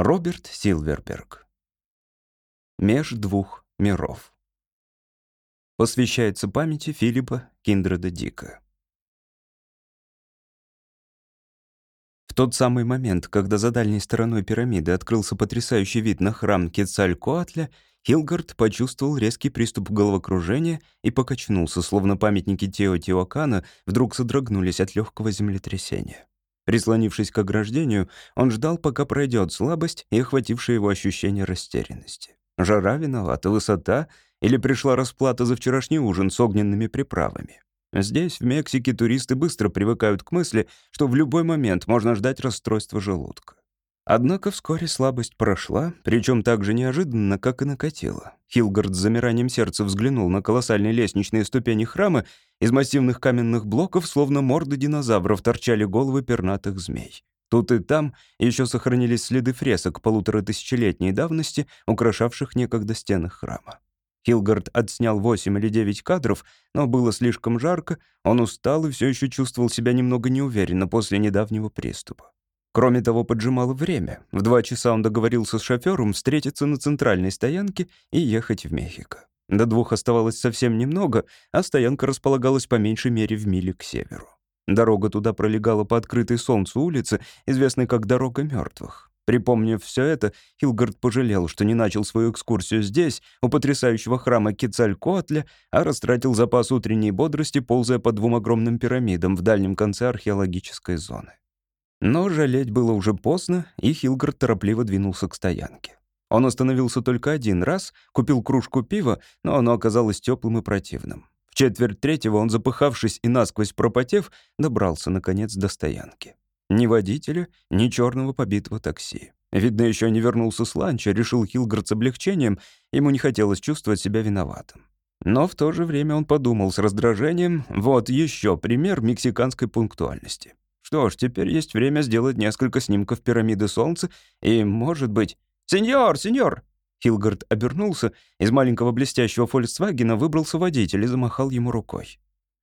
Роберт Силверберг. Меж двух миров. Посвящается памяти Филиппа Киндреда Дика. В тот самый момент, когда за дальней стороной пирамиды открылся потрясающий вид на храм Кецалькоатля, Хилгард почувствовал резкий приступ головокружения и покачнулся, словно памятники Теотиуакана вдруг содрогнулись от легкого землетрясения. Прислонившись к ограждению, он ждал, пока пройдет слабость и охватившее его ощущение растерянности. Жара виновата, высота или пришла расплата за вчерашний ужин с огненными приправами. Здесь, в Мексике, туристы быстро привыкают к мысли, что в любой момент можно ждать расстройства желудка. Однако вскоре слабость прошла, причем так же неожиданно, как и накатила. Хилгард с замиранием сердца взглянул на колоссальные лестничные ступени храма. Из массивных каменных блоков, словно морды динозавров, торчали головы пернатых змей. Тут и там еще сохранились следы фресок полутора тысячелетней давности, украшавших некогда стены храма. Хилгард отснял восемь или девять кадров, но было слишком жарко, он устал и все еще чувствовал себя немного неуверенно после недавнего приступа. Кроме того, поджимало время. В два часа он договорился с шофёром встретиться на центральной стоянке и ехать в Мехико. До двух оставалось совсем немного, а стоянка располагалась по меньшей мере в миле к северу. Дорога туда пролегала по открытой солнцу улице, известной как «Дорога мертвых». Припомнив все это, Хилгард пожалел, что не начал свою экскурсию здесь, у потрясающего храма Кецалькоатля, а растратил запас утренней бодрости, ползая по двум огромным пирамидам в дальнем конце археологической зоны. Но жалеть было уже поздно, и Хилгард торопливо двинулся к стоянке. Он остановился только один раз, купил кружку пива, но оно оказалось теплым и противным. В четверть третьего он, запыхавшись и насквозь пропотев, добрался, наконец, до стоянки. Ни водителя, ни черного побитого такси. Видно, еще не вернулся с ланча, решил Хилгард с облегчением, ему не хотелось чувствовать себя виноватым. Но в то же время он подумал с раздражением, вот еще пример мексиканской пунктуальности. Что ж, теперь есть время сделать несколько снимков пирамиды Солнца и, может быть... «Сеньор, сеньор!» Хилгард обернулся. Из маленького блестящего «Фольксвагена» выбрался водитель и замахал ему рукой.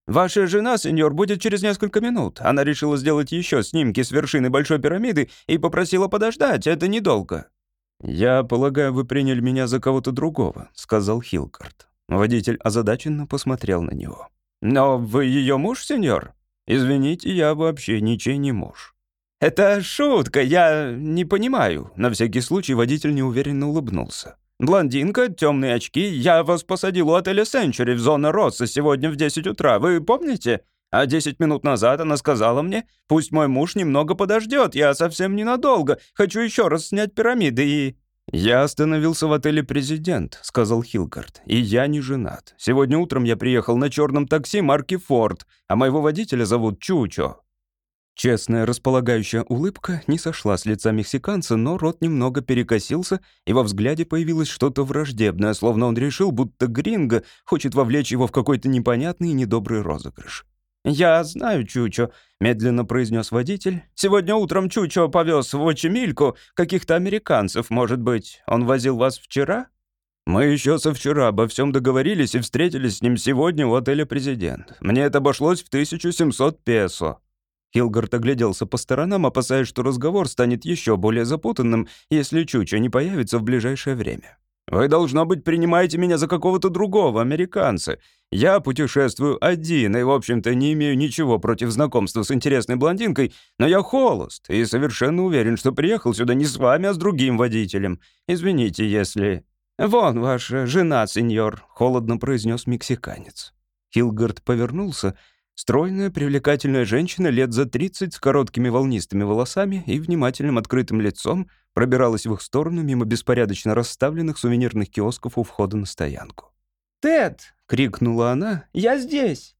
«Ваша жена, сеньор, будет через несколько минут. Она решила сделать еще снимки с вершины Большой пирамиды и попросила подождать. Это недолго». «Я полагаю, вы приняли меня за кого-то другого», — сказал Хилгард. Водитель озадаченно посмотрел на него. «Но вы ее муж, сеньор?» «Извините, я вообще ничей не муж». «Это шутка, я не понимаю». На всякий случай водитель неуверенно улыбнулся. «Блондинка, темные очки. Я вас посадил у отеля Сенчури в зону Росса сегодня в 10 утра. Вы помните? А 10 минут назад она сказала мне, пусть мой муж немного подождет, я совсем ненадолго. Хочу еще раз снять пирамиды и...» «Я остановился в отеле «Президент», — сказал Хилгард, — «и я не женат. Сегодня утром я приехал на черном такси марки «Форд», а моего водителя зовут Чучо». Честная располагающая улыбка не сошла с лица мексиканца, но рот немного перекосился, и во взгляде появилось что-то враждебное, словно он решил, будто Гринго хочет вовлечь его в какой-то непонятный и недобрый розыгрыш. «Я знаю Чучо», — медленно произнес водитель. «Сегодня утром Чучо повез в Очемильку каких-то американцев, может быть. Он возил вас вчера?» «Мы еще со вчера обо всем договорились и встретились с ним сегодня у отеля «Президент». Мне это обошлось в 1700 песо». Хилгард огляделся по сторонам, опасаясь, что разговор станет еще более запутанным, если Чучо не появится в ближайшее время. Вы, должно быть, принимаете меня за какого-то другого американца. Я путешествую один и, в общем-то, не имею ничего против знакомства с интересной блондинкой, но я холост и совершенно уверен, что приехал сюда не с вами, а с другим водителем. Извините, если...» «Вон ваша жена, сеньор», — холодно произнес мексиканец. Хилгард повернулся. Стройная, привлекательная женщина лет за тридцать с короткими волнистыми волосами и внимательным открытым лицом — пробиралась в их сторону мимо беспорядочно расставленных сувенирных киосков у входа на стоянку. «Тед!» — крикнула она. «Я здесь!»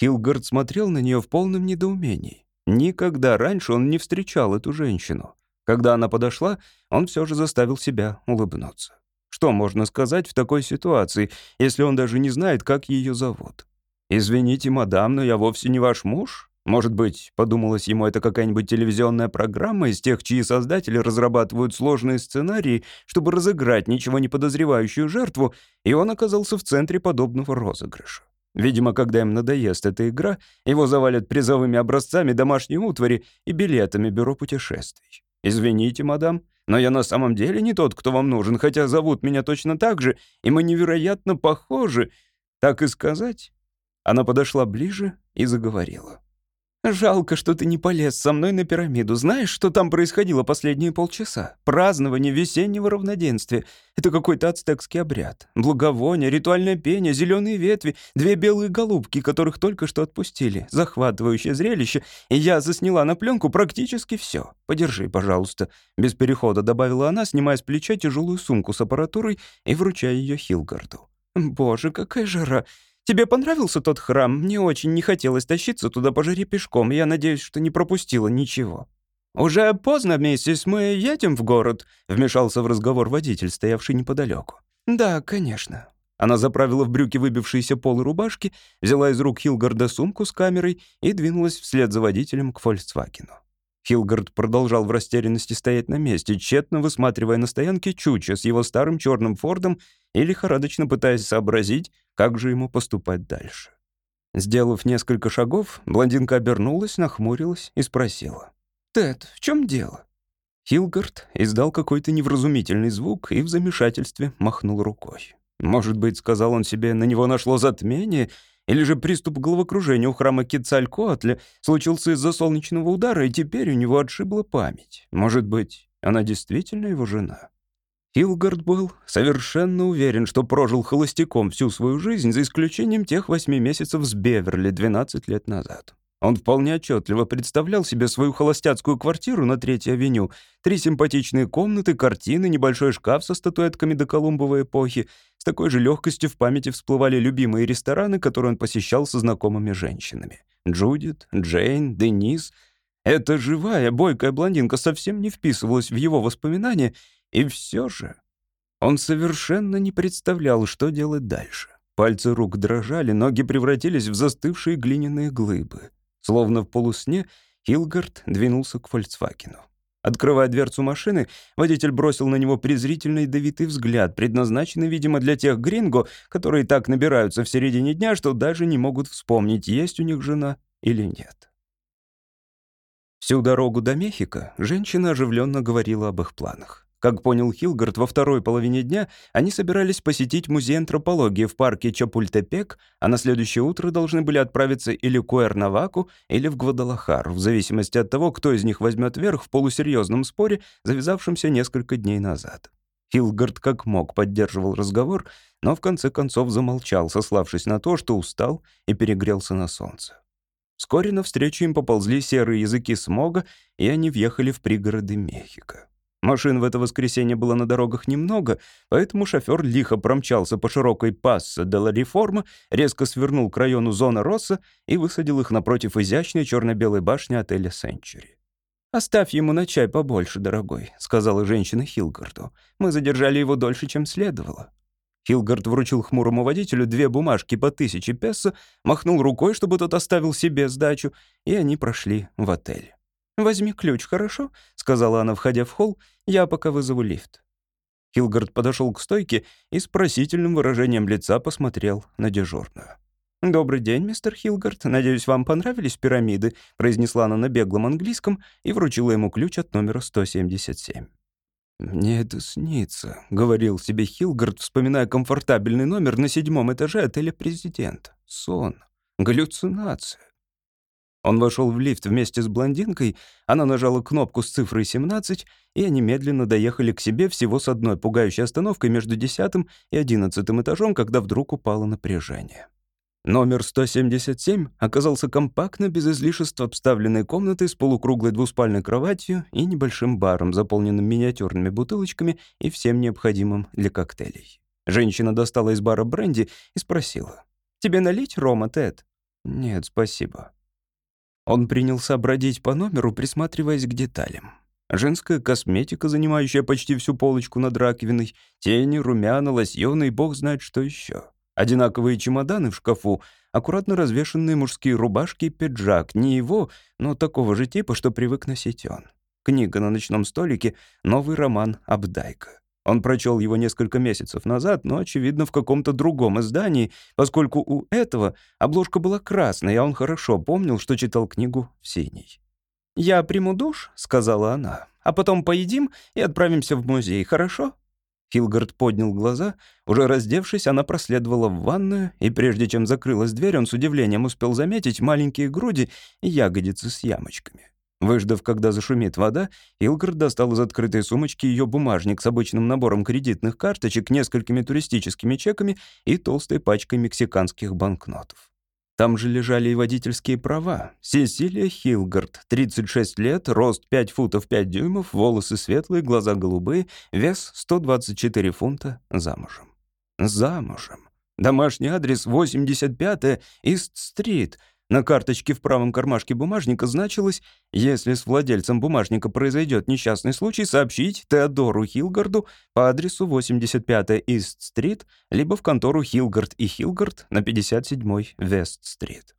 Хилгард смотрел на нее в полном недоумении. Никогда раньше он не встречал эту женщину. Когда она подошла, он все же заставил себя улыбнуться. Что можно сказать в такой ситуации, если он даже не знает, как ее зовут? «Извините, мадам, но я вовсе не ваш муж. Может быть, подумалось ему, это какая-нибудь телевизионная программа из тех, чьи создатели разрабатывают сложные сценарии, чтобы разыграть ничего не подозревающую жертву, и он оказался в центре подобного розыгрыша. Видимо, когда им надоест эта игра, его завалят призовыми образцами домашней утвари и билетами бюро путешествий. «Извините, мадам, но я на самом деле не тот, кто вам нужен, хотя зовут меня точно так же, и мы невероятно похожи. Так и сказать?» Она подошла ближе и заговорила. «Жалко, что ты не полез со мной на пирамиду. Знаешь, что там происходило последние полчаса? Празднование весеннего равноденствия. Это какой-то ацтекский обряд. Благовоние, ритуальное пение, зеленые ветви, две белые голубки, которых только что отпустили. Захватывающее зрелище. И я засняла на пленку практически все. Подержи, пожалуйста». Без перехода добавила она, снимая с плеча тяжелую сумку с аппаратурой и вручая ее Хилгарду. «Боже, какая жара! Тебе понравился тот храм? Мне очень не хотелось тащиться туда по жаре пешком. Я надеюсь, что не пропустила ничего». «Уже поздно, миссис, мы едем в город», — вмешался в разговор водитель, стоявший неподалеку. «Да, конечно». Она заправила в брюки выбившиеся полы рубашки, взяла из рук Хилгарда сумку с камерой и двинулась вслед за водителем к «Фольксвагену». Хилгард продолжал в растерянности стоять на месте, тщетно высматривая на стоянке Чуча с его старым черным фордом и лихорадочно пытаясь сообразить, как же ему поступать дальше. Сделав несколько шагов, блондинка обернулась, нахмурилась и спросила. «Тед, в чем дело?» Хилгард издал какой-то невразумительный звук и в замешательстве махнул рукой. Может быть, сказал он себе, на него нашло затмение, или же приступ головокружения у храма Кицалькоатля случился из-за солнечного удара, и теперь у него отшибла память. Может быть, она действительно его жена? Хилгард был совершенно уверен, что прожил холостяком всю свою жизнь, за исключением тех восьми месяцев с Беверли 12 лет назад. Он вполне отчетливо представлял себе свою холостяцкую квартиру на Третьей авеню, три симпатичные комнаты, картины, небольшой шкаф со статуэтками до Колумбовой эпохи. С такой же легкостью в памяти всплывали любимые рестораны, которые он посещал со знакомыми женщинами. Джудит, Джейн, Денис. Эта живая, бойкая блондинка совсем не вписывалась в его воспоминания — и все же он совершенно не представлял, что делать дальше. Пальцы рук дрожали, ноги превратились в застывшие глиняные глыбы. Словно в полусне Хилгард двинулся к «Фольксвагену». Открывая дверцу машины, водитель бросил на него презрительный давитый взгляд, предназначенный, видимо, для тех гринго, которые так набираются в середине дня, что даже не могут вспомнить, есть у них жена или нет. Всю дорогу до Мехико женщина оживленно говорила об их планах. Как понял Хилгард, во второй половине дня они собирались посетить музей антропологии в парке Чапультепек, а на следующее утро должны были отправиться или к Уэрнаваку, или в Гвадалахар, в зависимости от того, кто из них возьмет верх в полусерьезном споре, завязавшемся несколько дней назад. Хилгард как мог поддерживал разговор, но в конце концов замолчал, сославшись на то, что устал и перегрелся на солнце. Вскоре навстречу им поползли серые языки смога, и они въехали в пригороды Мехико. Машин в это воскресенье было на дорогах немного, поэтому шофер лихо промчался по широкой пассе де ла Реформа, резко свернул к району зона Росса и высадил их напротив изящной черно-белой башни отеля «Сенчури». «Оставь ему на чай побольше, дорогой», — сказала женщина Хилгарду. «Мы задержали его дольше, чем следовало». Хилгард вручил хмурому водителю две бумажки по тысяче песо, махнул рукой, чтобы тот оставил себе сдачу, и они прошли в отель. «Возьми ключ, хорошо?» — сказала она, входя в холл. «Я пока вызову лифт». Хилгард подошел к стойке и с просительным выражением лица посмотрел на дежурную. «Добрый день, мистер Хилгард. Надеюсь, вам понравились пирамиды?» — произнесла она на беглом английском и вручила ему ключ от номера 177. «Мне это снится», — говорил себе Хилгард, вспоминая комфортабельный номер на седьмом этаже отеля «Президент». Сон. Галлюцинация. Он вошел в лифт вместе с блондинкой, она нажала кнопку с цифрой 17, и они медленно доехали к себе всего с одной пугающей остановкой между десятым и одиннадцатым этажом, когда вдруг упало напряжение. Номер 177 оказался компактно, без излишеств обставленной комнатой с полукруглой двуспальной кроватью и небольшим баром, заполненным миниатюрными бутылочками и всем необходимым для коктейлей. Женщина достала из бара бренди и спросила. «Тебе налить рома, Тед?» «Нет, спасибо». Он принялся бродить по номеру, присматриваясь к деталям. Женская косметика, занимающая почти всю полочку над раковиной, тени, румяна, лосьоны и бог знает что еще. Одинаковые чемоданы в шкафу, аккуратно развешенные мужские рубашки и пиджак, не его, но такого же типа, что привык носить он. Книга на ночном столике, новый роман Абдайка. Он прочел его несколько месяцев назад, но, очевидно, в каком-то другом издании, поскольку у этого обложка была красной, а он хорошо помнил, что читал книгу в синей. «Я приму душ», — сказала она, «а потом поедим и отправимся в музей, хорошо?» Хилгард поднял глаза. Уже раздевшись, она проследовала в ванную, и прежде чем закрылась дверь, он с удивлением успел заметить маленькие груди и ягодицы с ямочками. Выждав, когда зашумит вода, Илгард достал из открытой сумочки ее бумажник с обычным набором кредитных карточек, несколькими туристическими чеками и толстой пачкой мексиканских банкнотов. Там же лежали и водительские права. Сесилия Хилгард, 36 лет, рост 5 футов 5 дюймов, волосы светлые, глаза голубые, вес 124 фунта, замужем. Замужем. Домашний адрес 85-я Ист-стрит — на карточке в правом кармашке бумажника значилось «Если с владельцем бумажника произойдет несчастный случай, сообщить Теодору Хилгарду по адресу 85 Ист-стрит, либо в контору Хилгард и Хилгард на 57-й Вест-стрит».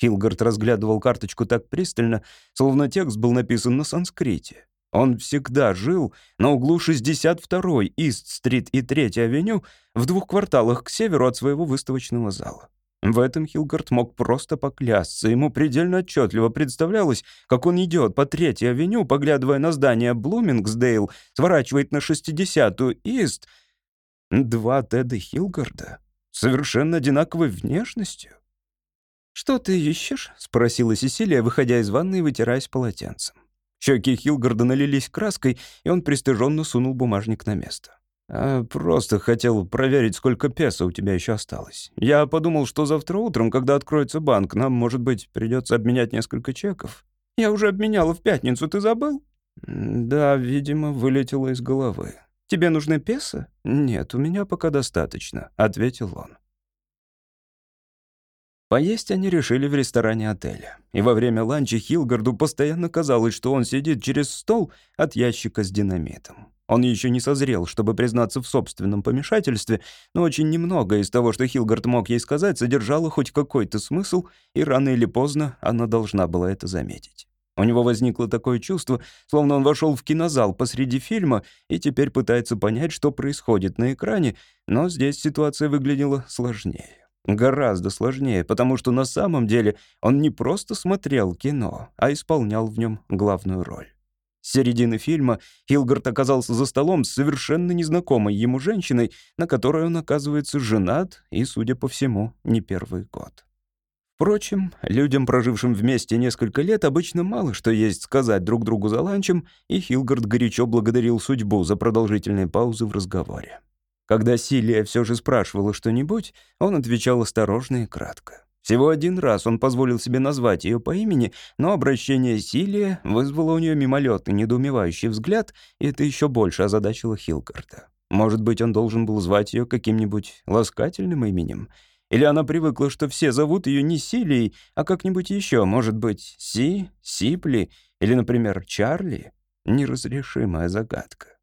Хилгард разглядывал карточку так пристально, словно текст был написан на санскрите. Он всегда жил на углу 62-й Ист-стрит и 3-й авеню в двух кварталах к северу от своего выставочного зала. В этом Хилгард мог просто поклясться. Ему предельно отчетливо представлялось, как он идет по Третьей авеню, поглядывая на здание Блумингсдейл, сворачивает на 60-ю Ист. Два Теда Хилгарда, совершенно одинаковой внешностью. «Что ты ищешь?» — спросила Сесилия, выходя из ванны и вытираясь полотенцем. Щеки Хилгарда налились краской, и он пристыженно сунул бумажник на место. А просто хотел проверить, сколько песо у тебя еще осталось. Я подумал, что завтра утром, когда откроется банк, нам, может быть, придется обменять несколько чеков. Я уже обменяла в пятницу, ты забыл? Да, видимо, вылетело из головы. Тебе нужны песо? Нет, у меня пока достаточно, ответил он. Поесть они решили в ресторане отеля. И во время ланча Хилгарду постоянно казалось, что он сидит через стол от ящика с динамитом. Он еще не созрел, чтобы признаться в собственном помешательстве, но очень немного из того, что Хилгард мог ей сказать, содержало хоть какой-то смысл, и рано или поздно она должна была это заметить. У него возникло такое чувство, словно он вошел в кинозал посреди фильма и теперь пытается понять, что происходит на экране, но здесь ситуация выглядела сложнее. Гораздо сложнее, потому что на самом деле он не просто смотрел кино, а исполнял в нем главную роль. С середины фильма Хилгард оказался за столом с совершенно незнакомой ему женщиной, на которой он, оказывается, женат и, судя по всему, не первый год. Впрочем, людям, прожившим вместе несколько лет, обычно мало что есть сказать друг другу за ланчем, и Хилгард горячо благодарил судьбу за продолжительные паузы в разговоре. Когда Силия все же спрашивала что-нибудь, он отвечал осторожно и кратко. Всего один раз он позволил себе назвать ее по имени, но обращение Силия вызвало у нее мимолетный недоумевающий взгляд, и это еще больше озадачило Хилгарда. Может быть, он должен был звать ее каким-нибудь ласкательным именем? Или она привыкла, что все зовут ее не Силией, а как-нибудь еще, может быть, Си, Сипли или, например, Чарли? Неразрешимая загадка.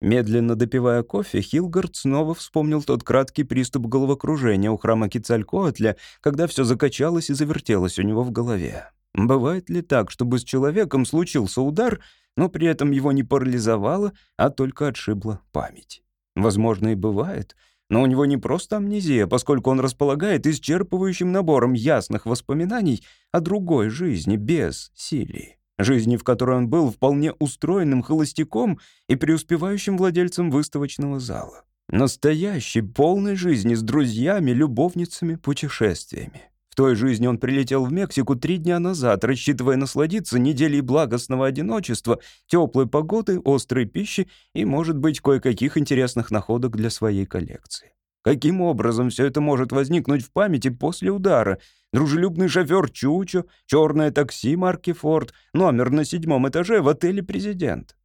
Медленно допивая кофе, Хилгард снова вспомнил тот краткий приступ головокружения у храма Кицалькоатля, когда все закачалось и завертелось у него в голове. Бывает ли так, чтобы с человеком случился удар, но при этом его не парализовало, а только отшибла память? Возможно, и бывает, но у него не просто амнезия, поскольку он располагает исчерпывающим набором ясных воспоминаний о другой жизни без Силии жизни в которой он был вполне устроенным холостяком и преуспевающим владельцем выставочного зала. Настоящей, полной жизни с друзьями, любовницами, путешествиями. В той жизни он прилетел в Мексику три дня назад, рассчитывая насладиться неделей благостного одиночества, теплой погоды, острой пищи и, может быть, кое-каких интересных находок для своей коллекции. Каким образом все это может возникнуть в памяти после удара? Дружелюбный шофер Чучо, черное такси марки Форд, номер на седьмом этаже в отеле «Президент».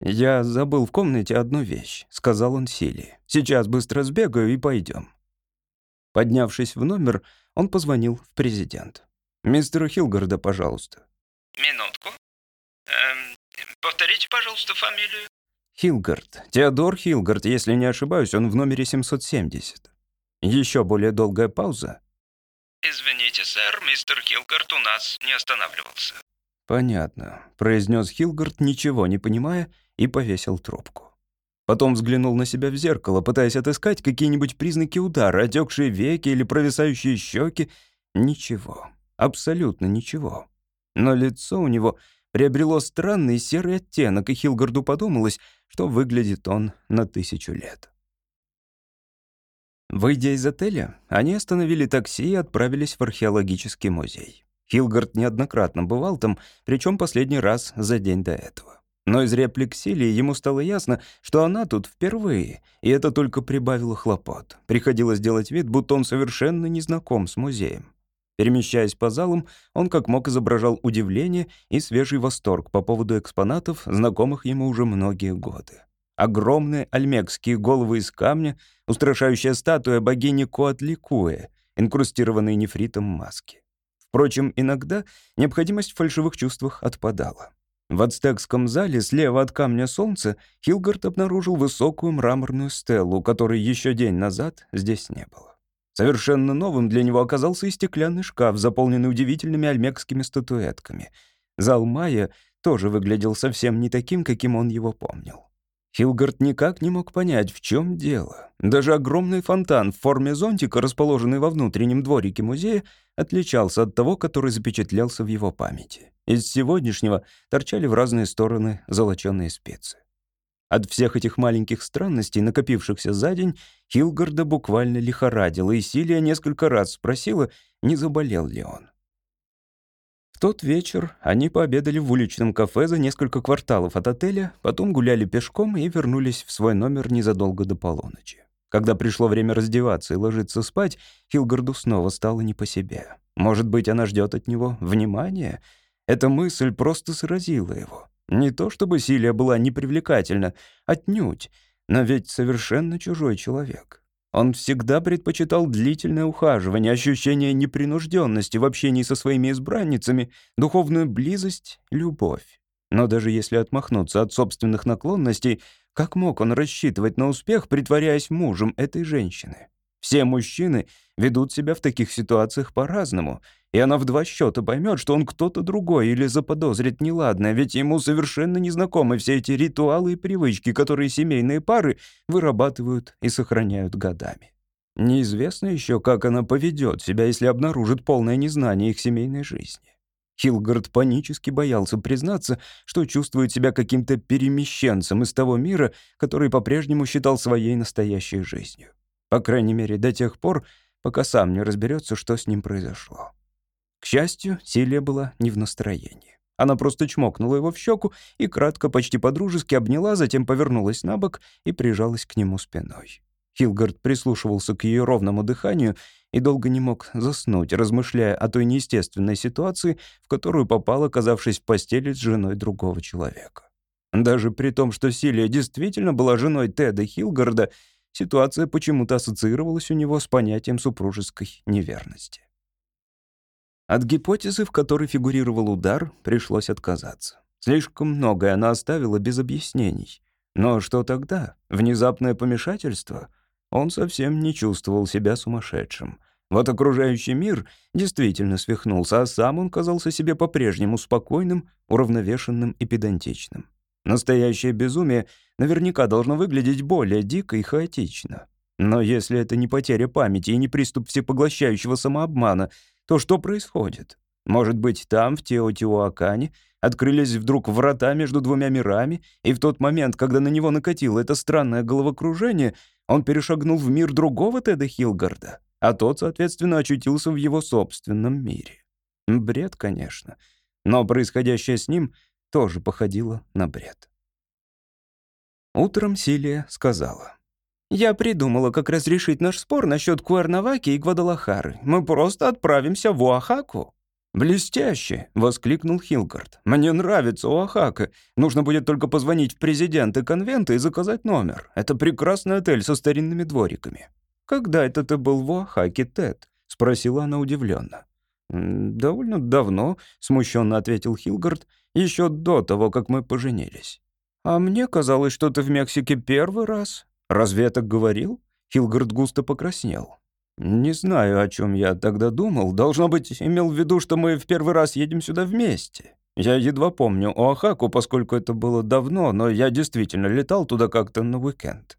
«Я забыл в комнате одну вещь», — сказал он Силии. «Сейчас быстро сбегаю и пойдем». Поднявшись в номер, он позвонил в президент. «Мистера Хилгарда, пожалуйста». «Минутку. Эм, повторите, пожалуйста, фамилию». Хилгард. Теодор Хилгард, если не ошибаюсь, он в номере 770. Еще более долгая пауза. «Извините, сэр, мистер Хилгард у нас не останавливался». «Понятно», — произнес Хилгард, ничего не понимая, и повесил трубку. Потом взглянул на себя в зеркало, пытаясь отыскать какие-нибудь признаки удара, отекшие веки или провисающие щеки. Ничего. Абсолютно ничего. Но лицо у него приобрело странный серый оттенок, и Хилгарду подумалось, что выглядит он на тысячу лет. Выйдя из отеля, они остановили такси и отправились в археологический музей. Хилгард неоднократно бывал там, причем последний раз за день до этого. Но из реплик Силии ему стало ясно, что она тут впервые, и это только прибавило хлопот. Приходилось делать вид, будто он совершенно не знаком с музеем. Перемещаясь по залам, он как мог изображал удивление и свежий восторг по поводу экспонатов, знакомых ему уже многие годы. Огромные альмекские головы из камня, устрашающая статуя богини Коатликуэ, инкрустированные нефритом маски. Впрочем, иногда необходимость в фальшивых чувствах отпадала. В ацтекском зале слева от камня солнца Хилгард обнаружил высокую мраморную стелу, которой еще день назад здесь не было. Совершенно новым для него оказался и стеклянный шкаф, заполненный удивительными альмекскими статуэтками. Зал Майя тоже выглядел совсем не таким, каким он его помнил. Хилгард никак не мог понять, в чем дело. Даже огромный фонтан в форме зонтика, расположенный во внутреннем дворике музея, отличался от того, который запечатлелся в его памяти. Из сегодняшнего торчали в разные стороны золоченые спецы. От всех этих маленьких странностей, накопившихся за день, Хилгарда буквально лихорадила, и Силия несколько раз спросила, не заболел ли он. Тот вечер они пообедали в уличном кафе за несколько кварталов от отеля, потом гуляли пешком и вернулись в свой номер незадолго до полуночи. Когда пришло время раздеваться и ложиться спать, Хилгарду снова стало не по себе. Может быть, она ждет от него внимания? Эта мысль просто сразила его. Не то чтобы Силия была непривлекательна, отнюдь, но ведь совершенно чужой человек. Он всегда предпочитал длительное ухаживание, ощущение непринужденности в общении со своими избранницами, духовную близость, любовь. Но даже если отмахнуться от собственных наклонностей, как мог он рассчитывать на успех, притворяясь мужем этой женщины? Все мужчины ведут себя в таких ситуациях по-разному, и она в два счета поймет, что он кто-то другой или заподозрит неладное, ведь ему совершенно незнакомы все эти ритуалы и привычки, которые семейные пары вырабатывают и сохраняют годами. Неизвестно еще, как она поведет себя, если обнаружит полное незнание их семейной жизни. Хилгард панически боялся признаться, что чувствует себя каким-то перемещенцем из того мира, который по-прежнему считал своей настоящей жизнью. По крайней мере, до тех пор, пока сам не разберется, что с ним произошло. К счастью, Силия была не в настроении. Она просто чмокнула его в щеку и кратко, почти подружески обняла, затем повернулась на бок и прижалась к нему спиной. Хилгард прислушивался к ее ровному дыханию и долго не мог заснуть, размышляя о той неестественной ситуации, в которую попал, оказавшись в постели с женой другого человека. Даже при том, что Силия действительно была женой Теда Хилгарда, ситуация почему-то ассоциировалась у него с понятием супружеской неверности. От гипотезы, в которой фигурировал удар, пришлось отказаться. Слишком многое она оставила без объяснений. Но что тогда? Внезапное помешательство? Он совсем не чувствовал себя сумасшедшим. Вот окружающий мир действительно свихнулся, а сам он казался себе по-прежнему спокойным, уравновешенным и педантичным. Настоящее безумие наверняка должно выглядеть более дико и хаотично. Но если это не потеря памяти и не приступ всепоглощающего самообмана, то что происходит? Может быть, там, в Теотиуакане, открылись вдруг врата между двумя мирами, и в тот момент, когда на него накатило это странное головокружение, он перешагнул в мир другого Теда Хилгарда, а тот, соответственно, очутился в его собственном мире. Бред, конечно, но происходящее с ним тоже походило на бред. Утром Силия сказала. «Я придумала, как разрешить наш спор насчет Куэрнаваки и Гвадалахары. Мы просто отправимся в Оахаку». «Блестяще!» — воскликнул Хилгард. «Мне нравится Оахака. Нужно будет только позвонить в президенты конвента и заказать номер. Это прекрасный отель со старинными двориками». «Когда это ты был в Оахаке, Тед?» — спросила она удивленно. «Довольно давно», — смущенно ответил Хилгард, «еще до того, как мы поженились». «А мне казалось, что ты в Мексике первый раз», «Разве я так говорил?» Хилгард густо покраснел. «Не знаю, о чем я тогда думал. Должно быть, имел в виду, что мы в первый раз едем сюда вместе. Я едва помню Оахаку, поскольку это было давно, но я действительно летал туда как-то на уикенд».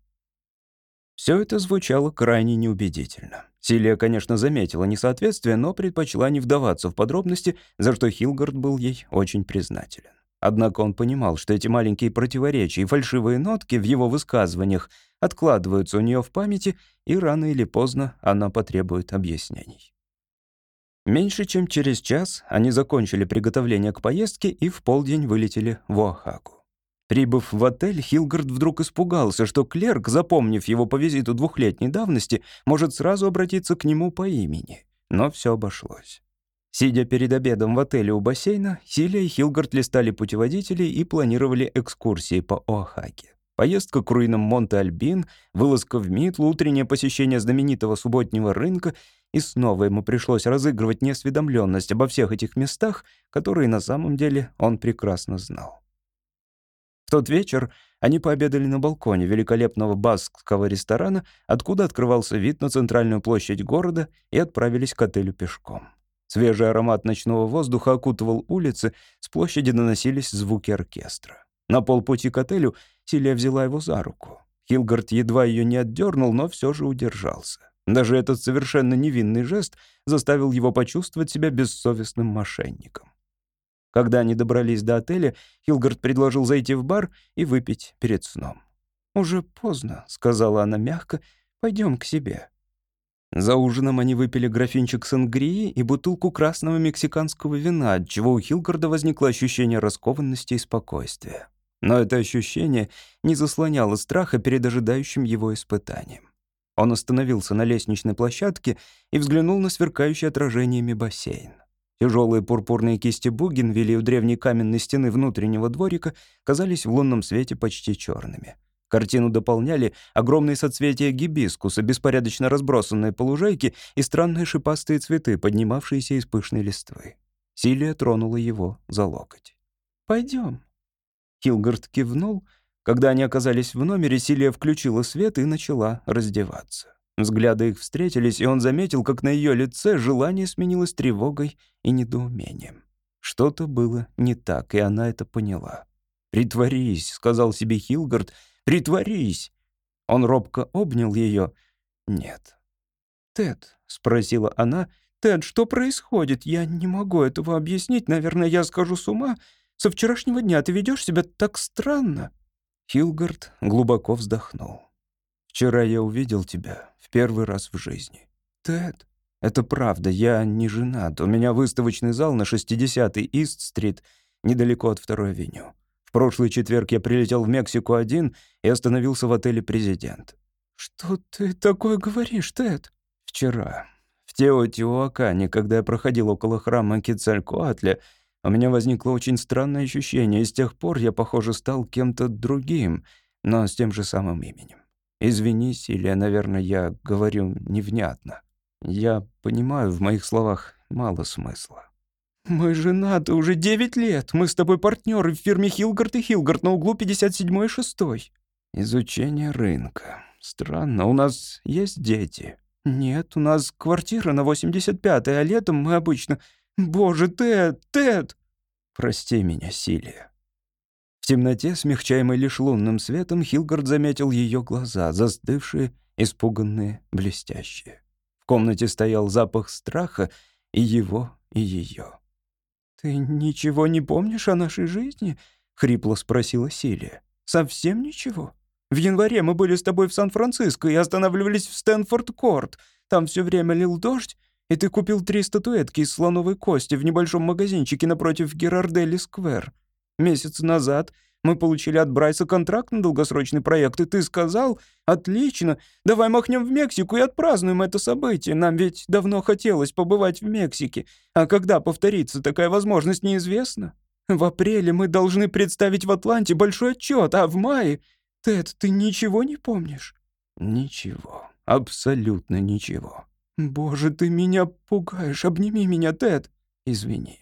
Все это звучало крайне неубедительно. Силия, конечно, заметила несоответствие, но предпочла не вдаваться в подробности, за что Хилгард был ей очень признателен. Однако он понимал, что эти маленькие противоречия и фальшивые нотки в его высказываниях откладываются у нее в памяти, и рано или поздно она потребует объяснений. Меньше чем через час они закончили приготовление к поездке и в полдень вылетели в Оахаку. Прибыв в отель, Хилгард вдруг испугался, что клерк, запомнив его по визиту двухлетней давности, может сразу обратиться к нему по имени. Но все обошлось. Сидя перед обедом в отеле у бассейна, Силия и Хилгард листали путеводители и планировали экскурсии по Оахаке. Поездка к руинам Монте-Альбин, вылазка в Митлу, утреннее посещение знаменитого субботнего рынка, и снова ему пришлось разыгрывать неосведомленность обо всех этих местах, которые на самом деле он прекрасно знал. В тот вечер они пообедали на балконе великолепного баскского ресторана, откуда открывался вид на центральную площадь города, и отправились к отелю пешком. Свежий аромат ночного воздуха окутывал улицы, с площади доносились звуки оркестра. На полпути к отелю Силия взяла его за руку. Хилгард едва ее не отдернул, но все же удержался. Даже этот совершенно невинный жест заставил его почувствовать себя бессовестным мошенником. Когда они добрались до отеля, Хилгард предложил зайти в бар и выпить перед сном. «Уже поздно», — сказала она мягко, — «пойдем к себе». За ужином они выпили графинчик сангрии и бутылку красного мексиканского вина, от чего у Хилгарда возникло ощущение раскованности и спокойствия. Но это ощущение не заслоняло страха перед ожидающим его испытанием. Он остановился на лестничной площадке и взглянул на сверкающий отражениями бассейн. Тяжелые пурпурные кисти бугенвилли у древней каменной стены внутреннего дворика казались в лунном свете почти черными. Картину дополняли огромные соцветия гибискуса, беспорядочно разбросанные по лужайке и странные шипастые цветы, поднимавшиеся из пышной листвы. Силия тронула его за локоть. «Пойдем». Хилгард кивнул. Когда они оказались в номере, Силия включила свет и начала раздеваться. Взгляды их встретились, и он заметил, как на ее лице желание сменилось тревогой и недоумением. Что-то было не так, и она это поняла. «Притворись», — сказал себе Хилгард, — «притворись». Он робко обнял ее. «Нет». «Тед», — спросила она, — «Тед, что происходит? Я не могу этого объяснить. Наверное, я скажу с ума. Со вчерашнего дня ты ведешь себя так странно». Хилгард глубоко вздохнул. «Вчера я увидел тебя в первый раз в жизни. Тед, это правда, я не женат. У меня выставочный зал на 60-й Ист-стрит, недалеко от второй авеню. В прошлый четверг я прилетел в Мексику один и остановился в отеле «Президент». «Что ты такое говоришь, Тед?» «Вчера. В Теотиуакане, когда я проходил около храма Кицалькоатля, у меня возникло очень странное ощущение, и с тех пор я, похоже, стал кем-то другим, но с тем же самым именем. Извинись, или, наверное, я говорю невнятно. Я понимаю, в моих словах мало смысла. «Мы женаты уже девять лет. Мы с тобой партнеры в фирме Хилгард и Хилгард на углу 57 и 6 «Изучение рынка. Странно, у нас есть дети?» «Нет, у нас квартира на 85-й, а летом мы обычно...» «Боже, Тед, Тед!» «Прости меня, Силия темноте, смягчаемой лишь лунным светом, Хилгард заметил ее глаза, застывшие, испуганные, блестящие. В комнате стоял запах страха и его, и ее. «Ты ничего не помнишь о нашей жизни?» — хрипло спросила Силия. «Совсем ничего? В январе мы были с тобой в Сан-Франциско и останавливались в Стэнфорд-Корт. Там все время лил дождь, и ты купил три статуэтки из слоновой кости в небольшом магазинчике напротив Герарделли-сквер. Месяц назад мы получили от Брайса контракт на долгосрочный проект, и ты сказал, отлично, давай махнем в Мексику и отпразднуем это событие. Нам ведь давно хотелось побывать в Мексике. А когда повторится такая возможность, неизвестно. В апреле мы должны представить в Атланте большой отчет, а в мае... Тед, ты ничего не помнишь? Ничего. Абсолютно ничего. Боже, ты меня пугаешь. Обними меня, Тед. Извини.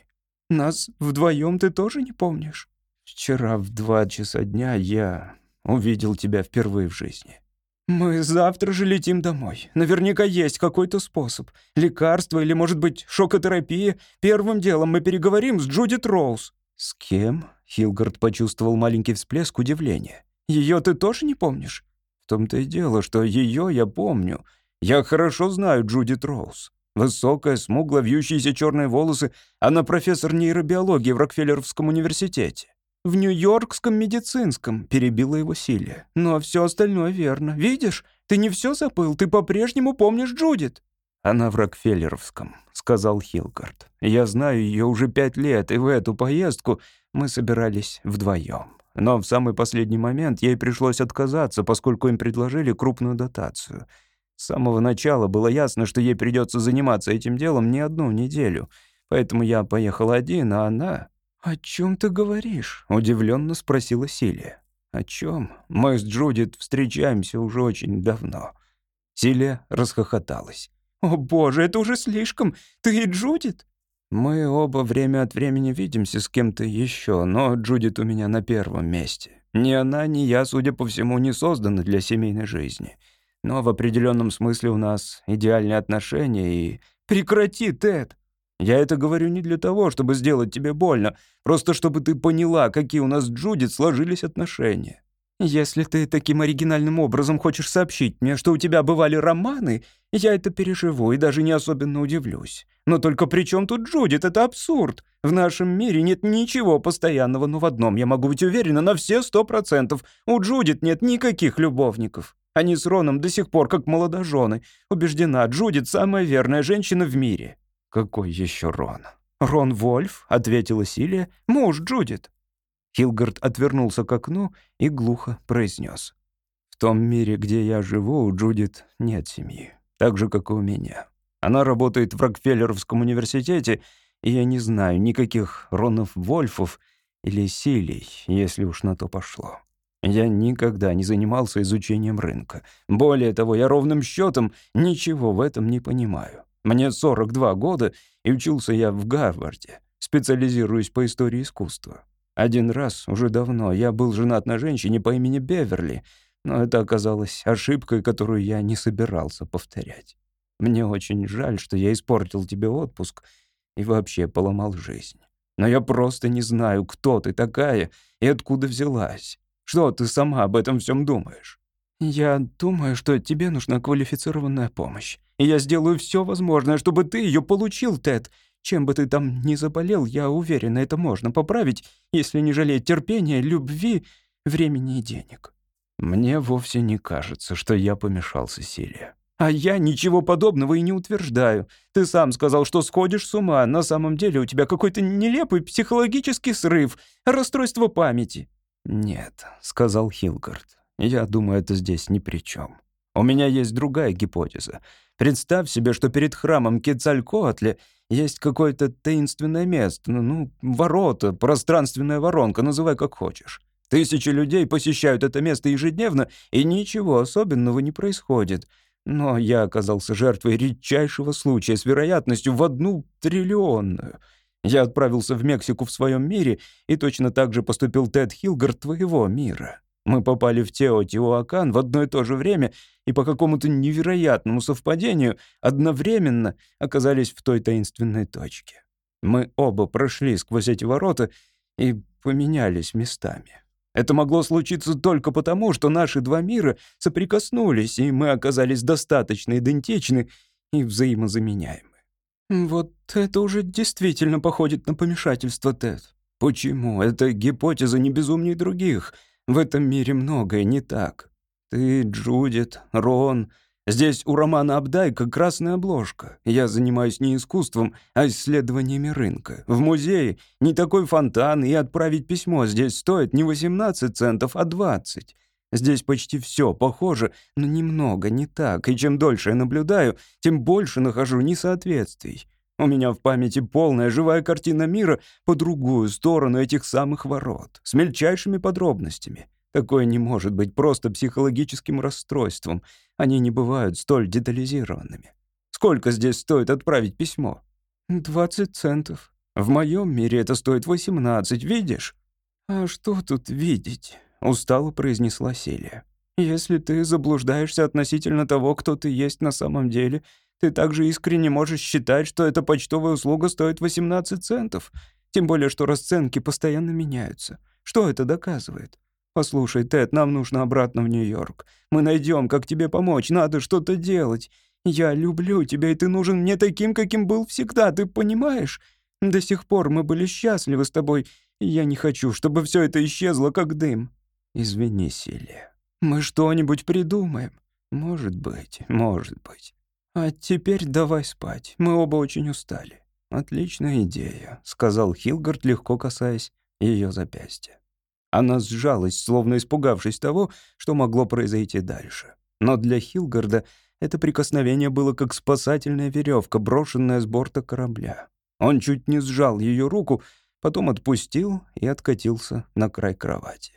Нас вдвоем ты тоже не помнишь? Вчера в два часа дня я увидел тебя впервые в жизни. Мы завтра же летим домой. Наверняка есть какой-то способ. Лекарство или, может быть, шокотерапия. Первым делом мы переговорим с Джудит Роуз. С кем? Хилгард почувствовал маленький всплеск удивления. Ее ты тоже не помнишь? В том-то и дело, что ее я помню. Я хорошо знаю Джудит Роуз. Высокая, смугло вьющиеся черные волосы. Она профессор нейробиологии в Рокфеллеровском университете. «В Нью-Йоркском медицинском», — перебила его Силия. «Но все остальное верно. Видишь, ты не все забыл, ты по-прежнему помнишь Джудит». «Она в Рокфеллеровском», — сказал Хилгард. «Я знаю ее уже пять лет, и в эту поездку мы собирались вдвоем. Но в самый последний момент ей пришлось отказаться, поскольку им предложили крупную дотацию. С самого начала было ясно, что ей придется заниматься этим делом не одну неделю, поэтому я поехал один, а она...» «О чем ты говоришь?» — удивленно спросила Силия. «О чем? Мы с Джудит встречаемся уже очень давно». Силия расхохоталась. «О боже, это уже слишком! Ты и Джудит?» «Мы оба время от времени видимся с кем-то еще, но Джудит у меня на первом месте. Ни она, ни я, судя по всему, не созданы для семейной жизни. Но в определенном смысле у нас идеальные отношения и...» «Прекрати, Тед!» «Я это говорю не для того, чтобы сделать тебе больно, просто чтобы ты поняла, какие у нас с Джудит сложились отношения. Если ты таким оригинальным образом хочешь сообщить мне, что у тебя бывали романы, я это переживу и даже не особенно удивлюсь. Но только при чем тут Джудит? Это абсурд. В нашем мире нет ничего постоянного, но в одном я могу быть уверена на все сто процентов. У Джудит нет никаких любовников. Они с Роном до сих пор как молодожены. Убеждена, Джудит — самая верная женщина в мире». «Какой еще Рон?» «Рон Вольф», — ответила Силия, — «муж Джудит». Хилгард отвернулся к окну и глухо произнес. «В том мире, где я живу, у Джудит нет семьи, так же, как и у меня. Она работает в Рокфеллеровском университете, и я не знаю никаких Ронов-Вольфов или Силий, если уж на то пошло. Я никогда не занимался изучением рынка. Более того, я ровным счетом ничего в этом не понимаю. Мне 42 года, и учился я в Гарварде, специализируясь по истории искусства. Один раз, уже давно, я был женат на женщине по имени Беверли, но это оказалось ошибкой, которую я не собирался повторять. Мне очень жаль, что я испортил тебе отпуск и вообще поломал жизнь. Но я просто не знаю, кто ты такая и откуда взялась. Что ты сама об этом всем думаешь? Я думаю, что тебе нужна квалифицированная помощь. И я сделаю все возможное, чтобы ты ее получил, Тед. Чем бы ты там ни заболел, я уверена, это можно поправить, если не жалеть терпения, любви, времени и денег. Мне вовсе не кажется, что я помешался Силия. А я ничего подобного и не утверждаю. Ты сам сказал, что сходишь с ума. На самом деле у тебя какой-то нелепый психологический срыв, расстройство памяти. Нет, сказал Хилгард. Я думаю, это здесь ни при чем. У меня есть другая гипотеза. Представь себе, что перед храмом Кецалькоатля есть какое-то таинственное место, ну, ну, ворота, пространственная воронка, называй как хочешь. Тысячи людей посещают это место ежедневно, и ничего особенного не происходит. Но я оказался жертвой редчайшего случая с вероятностью в одну триллионную. Я отправился в Мексику в своем мире, и точно так же поступил Тед Хилгард твоего мира. Мы попали в Теотиуакан в одно и то же время и по какому-то невероятному совпадению одновременно оказались в той таинственной точке. Мы оба прошли сквозь эти ворота и поменялись местами. Это могло случиться только потому, что наши два мира соприкоснулись, и мы оказались достаточно идентичны и взаимозаменяемы. Вот это уже действительно походит на помешательство, Тед. Почему? Это гипотеза не безумней других — в этом мире многое не так. Ты, Джудит, Рон. Здесь у романа Абдайка красная обложка. Я занимаюсь не искусством, а исследованиями рынка. В музее не такой фонтан, и отправить письмо здесь стоит не 18 центов, а 20. Здесь почти все похоже, но немного не так, и чем дольше я наблюдаю, тем больше нахожу несоответствий. У меня в памяти полная живая картина мира по другую сторону этих самых ворот, с мельчайшими подробностями. Такое не может быть просто психологическим расстройством. Они не бывают столь детализированными. Сколько здесь стоит отправить письмо? Двадцать центов. В моем мире это стоит восемнадцать, видишь? А что тут видеть? Устало произнесла Селия. Если ты заблуждаешься относительно того, кто ты есть на самом деле, ты также искренне можешь считать, что эта почтовая услуга стоит 18 центов. Тем более, что расценки постоянно меняются. Что это доказывает? Послушай, Тед, нам нужно обратно в Нью-Йорк. Мы найдем, как тебе помочь. Надо что-то делать. Я люблю тебя, и ты нужен мне таким, каким был всегда, ты понимаешь? До сих пор мы были счастливы с тобой, и я не хочу, чтобы все это исчезло, как дым. Извини, Силия. Мы что-нибудь придумаем. Может быть, может быть. А теперь давай спать, мы оба очень устали. «Отличная идея», — сказал Хилгард, легко касаясь ее запястья. Она сжалась, словно испугавшись того, что могло произойти дальше. Но для Хилгарда это прикосновение было как спасательная веревка, брошенная с борта корабля. Он чуть не сжал ее руку, потом отпустил и откатился на край кровати.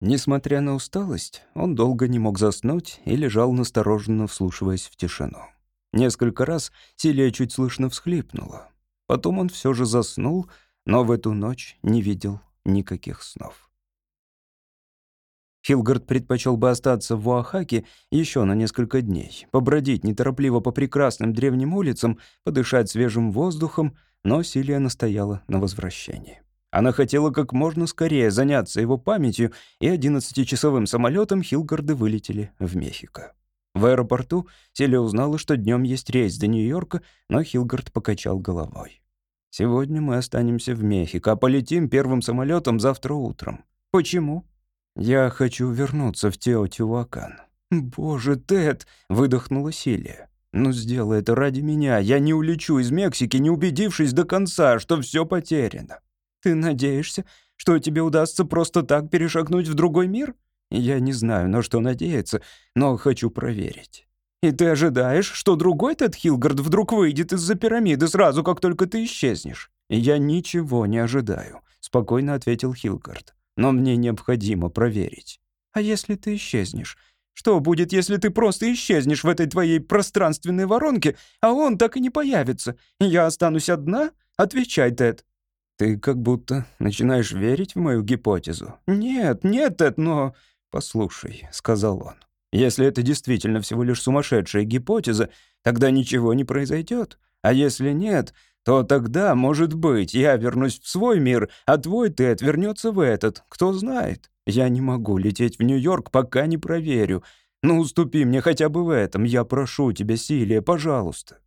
Несмотря на усталость, он долго не мог заснуть и лежал настороженно, вслушиваясь в тишину. Несколько раз Силия чуть слышно всхлипнула. Потом он все же заснул, но в эту ночь не видел никаких снов. Хилгард предпочел бы остаться в Уахаке еще на несколько дней, побродить неторопливо по прекрасным древним улицам, подышать свежим воздухом, но Силия настояла на возвращении. Она хотела как можно скорее заняться его памятью, и одиннадцатичасовым самолетом Хилгарды вылетели в Мехико. В аэропорту Селия узнала, что днем есть рейс до Нью-Йорка, но Хилгард покачал головой. «Сегодня мы останемся в Мехико, а полетим первым самолетом завтра утром. Почему?» «Я хочу вернуться в Теотиуакан». «Боже, Тед!» — выдохнула Силия. «Ну, сделай это ради меня. Я не улечу из Мексики, не убедившись до конца, что все потеряно. Ты надеешься, что тебе удастся просто так перешагнуть в другой мир?» Я не знаю, на что надеяться, но хочу проверить. И ты ожидаешь, что другой Тед Хилгард вдруг выйдет из-за пирамиды сразу, как только ты исчезнешь? Я ничего не ожидаю, спокойно ответил Хилгард. Но мне необходимо проверить. А если ты исчезнешь? Что будет, если ты просто исчезнешь в этой твоей пространственной воронке, а он так и не появится? Я останусь одна? Отвечай, Тед. Ты как будто начинаешь верить в мою гипотезу. Нет, нет, Тед, но «Послушай», — сказал он, — «если это действительно всего лишь сумасшедшая гипотеза, тогда ничего не произойдет. А если нет, то тогда, может быть, я вернусь в свой мир, а твой Тед вернется в этот, кто знает. Я не могу лететь в Нью-Йорк, пока не проверю. Ну, уступи мне хотя бы в этом, я прошу тебя, Силия, пожалуйста».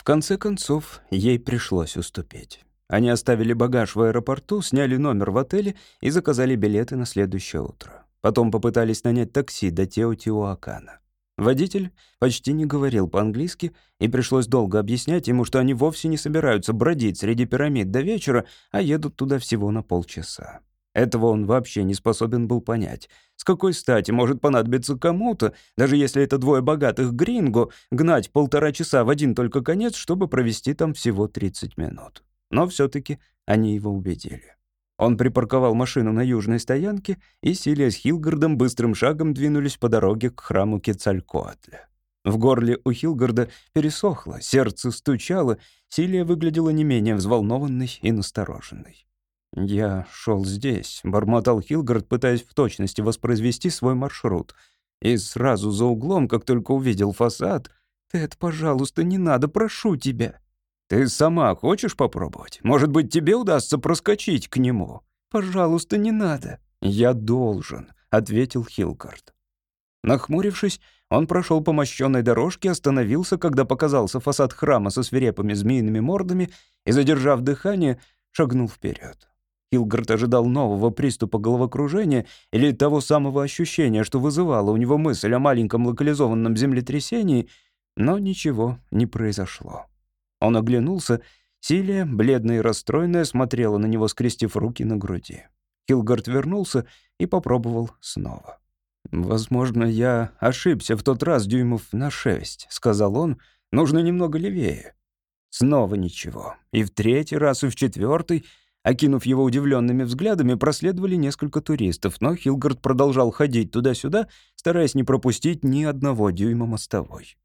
В конце концов, ей пришлось уступить. Они оставили багаж в аэропорту, сняли номер в отеле и заказали билеты на следующее утро. Потом попытались нанять такси до Теотиуакана. Водитель почти не говорил по-английски, и пришлось долго объяснять ему, что они вовсе не собираются бродить среди пирамид до вечера, а едут туда всего на полчаса. Этого он вообще не способен был понять. С какой стати может понадобиться кому-то, даже если это двое богатых гринго, гнать полтора часа в один только конец, чтобы провести там всего 30 минут. Но все-таки они его убедили. Он припарковал машину на южной стоянке, и Силия с Хилгардом быстрым шагом двинулись по дороге к храму Кецалькоатля. В горле у Хилгарда пересохло, сердце стучало, Силия выглядела не менее взволнованной и настороженной. «Я шел здесь», — бормотал Хилгард, пытаясь в точности воспроизвести свой маршрут. И сразу за углом, как только увидел фасад, «Тед, пожалуйста, не надо, прошу тебя». Ты сама хочешь попробовать? Может быть, тебе удастся проскочить к нему? Пожалуйста, не надо. Я должен, ответил Хилкард. Нахмурившись, он прошел по мощенной дорожке, остановился, когда показался фасад храма со свирепыми змеиными мордами и, задержав дыхание, шагнул вперед. Хилгард ожидал нового приступа головокружения или того самого ощущения, что вызывало у него мысль о маленьком локализованном землетрясении, но ничего не произошло. Он оглянулся. Силия, бледная и расстроенная, смотрела на него, скрестив руки на груди. Хилгард вернулся и попробовал снова. «Возможно, я ошибся в тот раз дюймов на шесть», — сказал он. «Нужно немного левее». Снова ничего. И в третий раз, и в четвертый. Окинув его удивленными взглядами, проследовали несколько туристов, но Хилгард продолжал ходить туда-сюда, стараясь не пропустить ни одного дюйма мостовой.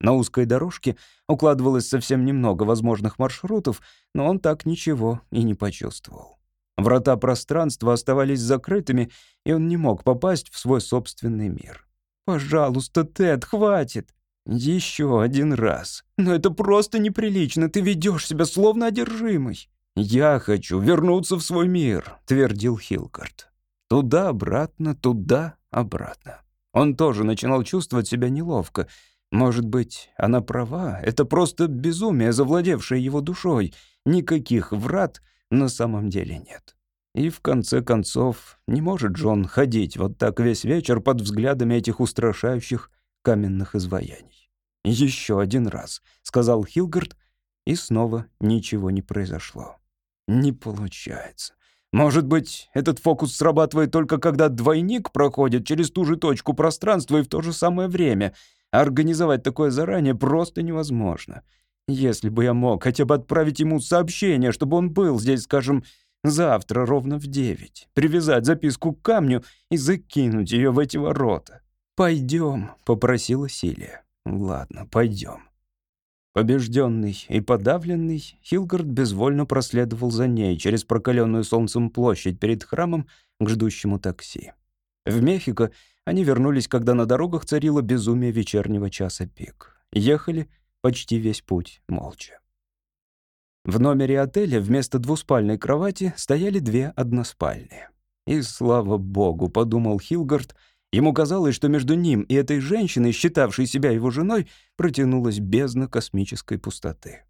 На узкой дорожке укладывалось совсем немного возможных маршрутов, но он так ничего и не почувствовал. Врата пространства оставались закрытыми, и он не мог попасть в свой собственный мир. «Пожалуйста, Тед, хватит!» «Еще один раз. Но это просто неприлично, ты ведешь себя словно одержимый». «Я хочу вернуться в свой мир», — твердил Хилкарт. «Туда-обратно, туда-обратно». Он тоже начинал чувствовать себя неловко. Может быть, она права, это просто безумие, завладевшее его душой. Никаких врат на самом деле нет. И в конце концов, не может Джон ходить вот так весь вечер под взглядами этих устрашающих каменных изваяний. «Еще один раз», — сказал Хилгард, и снова ничего не произошло. Не получается. Может быть, этот фокус срабатывает только когда двойник проходит через ту же точку пространства и в то же самое время. А организовать такое заранее просто невозможно. Если бы я мог хотя бы отправить ему сообщение, чтобы он был здесь, скажем, завтра ровно в девять, привязать записку к камню и закинуть ее в эти ворота. «Пойдем», — попросила Силия. «Ладно, пойдем». Побежденный и подавленный, Хилгард безвольно проследовал за ней через прокаленную солнцем площадь перед храмом к ждущему такси. В Мехико они вернулись, когда на дорогах царило безумие вечернего часа пик. Ехали почти весь путь молча. В номере отеля вместо двуспальной кровати стояли две односпальные. И слава богу, подумал Хилгард, ему казалось, что между ним и этой женщиной, считавшей себя его женой, протянулась бездна космической пустоты.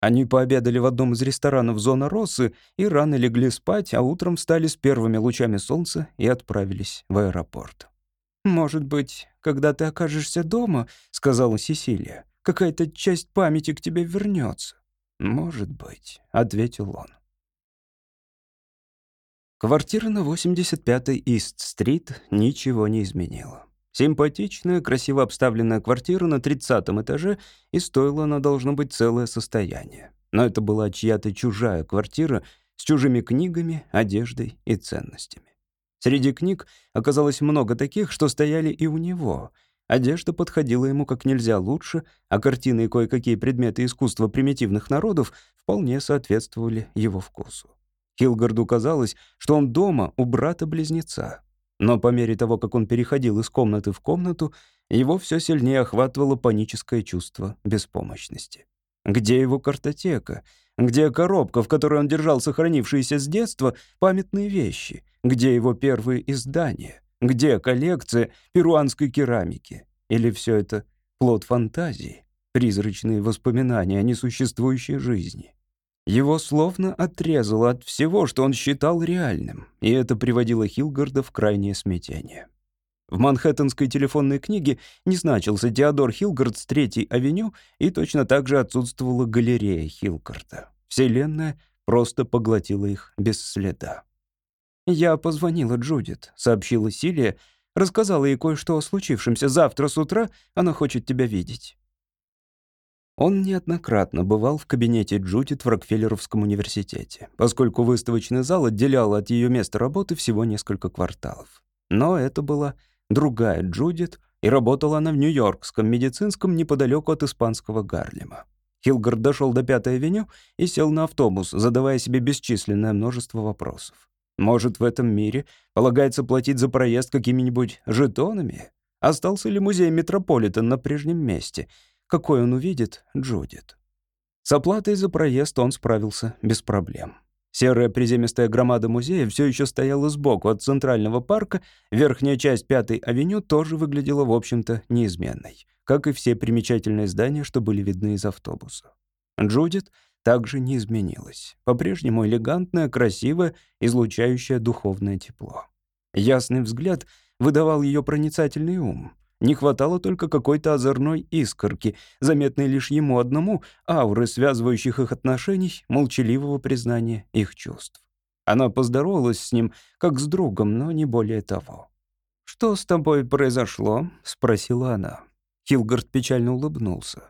Они пообедали в одном из ресторанов зона Россы и рано легли спать, а утром встали с первыми лучами солнца и отправились в аэропорт. «Может быть, когда ты окажешься дома, — сказала Сесилия, — какая-то часть памяти к тебе вернется. «Может быть», — ответил он. Квартира на 85-й Ист-стрит ничего не изменила. Симпатичная, красиво обставленная квартира на 30 этаже, и стоила она, должно быть, целое состояние. Но это была чья-то чужая квартира с чужими книгами, одеждой и ценностями. Среди книг оказалось много таких, что стояли и у него — Одежда подходила ему как нельзя лучше, а картины и кое-какие предметы искусства примитивных народов вполне соответствовали его вкусу. Хилгарду казалось, что он дома у брата-близнеца. Но по мере того, как он переходил из комнаты в комнату, его все сильнее охватывало паническое чувство беспомощности. Где его картотека? Где коробка, в которой он держал сохранившиеся с детства памятные вещи? Где его первые издания? Где коллекция перуанской керамики? Или все это плод фантазии, призрачные воспоминания о несуществующей жизни? Его словно отрезало от всего, что он считал реальным, и это приводило Хилгарда в крайнее смятение. В манхэттенской телефонной книге не значился Теодор Хилгард с Третьей авеню, и точно так же отсутствовала галерея Хилгарда. Вселенная просто поглотила их без следа. «Я позвонила Джудит», — сообщила Силия, рассказала ей кое-что о случившемся. «Завтра с утра она хочет тебя видеть». Он неоднократно бывал в кабинете Джудит в Рокфеллеровском университете, поскольку выставочный зал отделял от ее места работы всего несколько кварталов. Но это была другая Джудит, и работала она в Нью-Йоркском медицинском неподалеку от испанского Гарлема. Хилгард дошел до Пятой авеню и сел на автобус, задавая себе бесчисленное множество вопросов. Может, в этом мире полагается платить за проезд какими-нибудь жетонами? Остался ли музей Метрополитен на прежнем месте? Какой он увидит, Джудит? С оплатой за проезд он справился без проблем. Серая приземистая громада музея все еще стояла сбоку от центрального парка, верхняя часть Пятой авеню тоже выглядела, в общем-то, неизменной, как и все примечательные здания, что были видны из автобуса. Джудит также не изменилась. По-прежнему элегантная, красивая, излучающая духовное тепло. Ясный взгляд выдавал ее проницательный ум. Не хватало только какой-то озорной искорки, заметной лишь ему одному, ауры, связывающих их отношений, молчаливого признания их чувств. Она поздоровалась с ним, как с другом, но не более того. «Что с тобой произошло?» — спросила она. Хилгард печально улыбнулся.